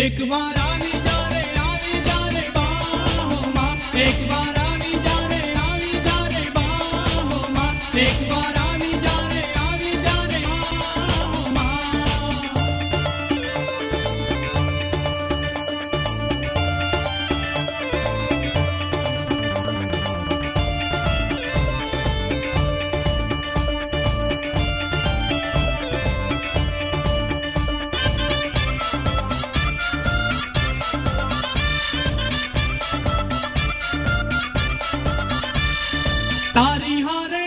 एक बार आवी जा रे आवी जा रे एक बार आवी जा रे आवी जा रे एक तारी हारे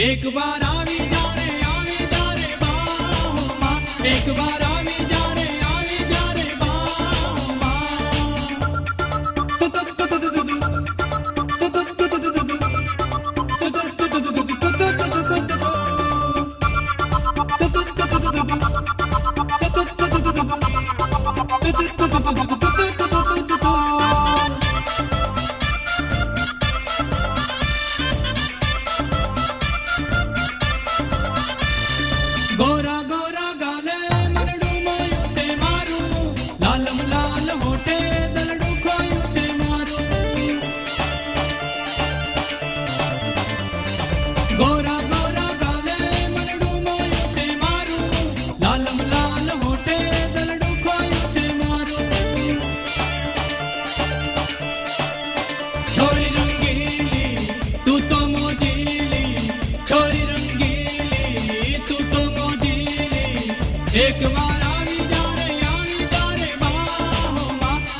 एक बार आवी जा रे आवी जा रे बाबा। एक बार आवी जा रे आवी जा रे बाबा। तू तू तू तू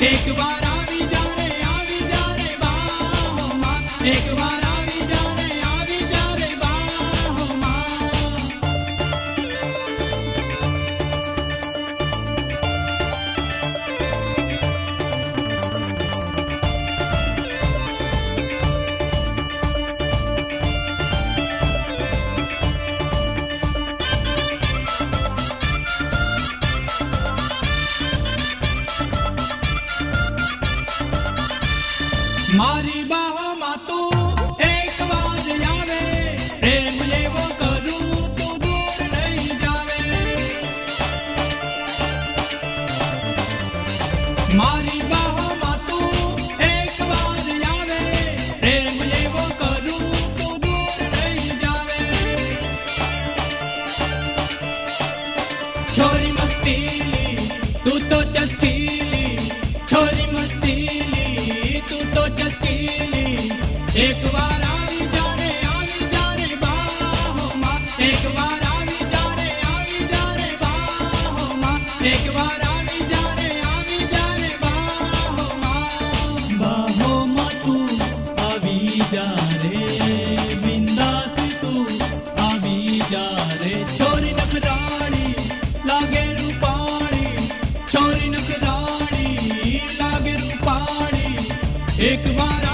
एक बार आवी जा रे आवी जा रे बा एक बार मस्तीली, तू तो चस्तीली छोरी मस्तीली, तू तो चस्तीली एक बार आवी जा रे आवी जा रे बाहो माँ। एक बार आवी जा रे आवी जा रे बाहो माँ। एक बार आवी जा रे आवी जा रे बाहो माँ। बाहो माँ तू आवी जा रे एक बार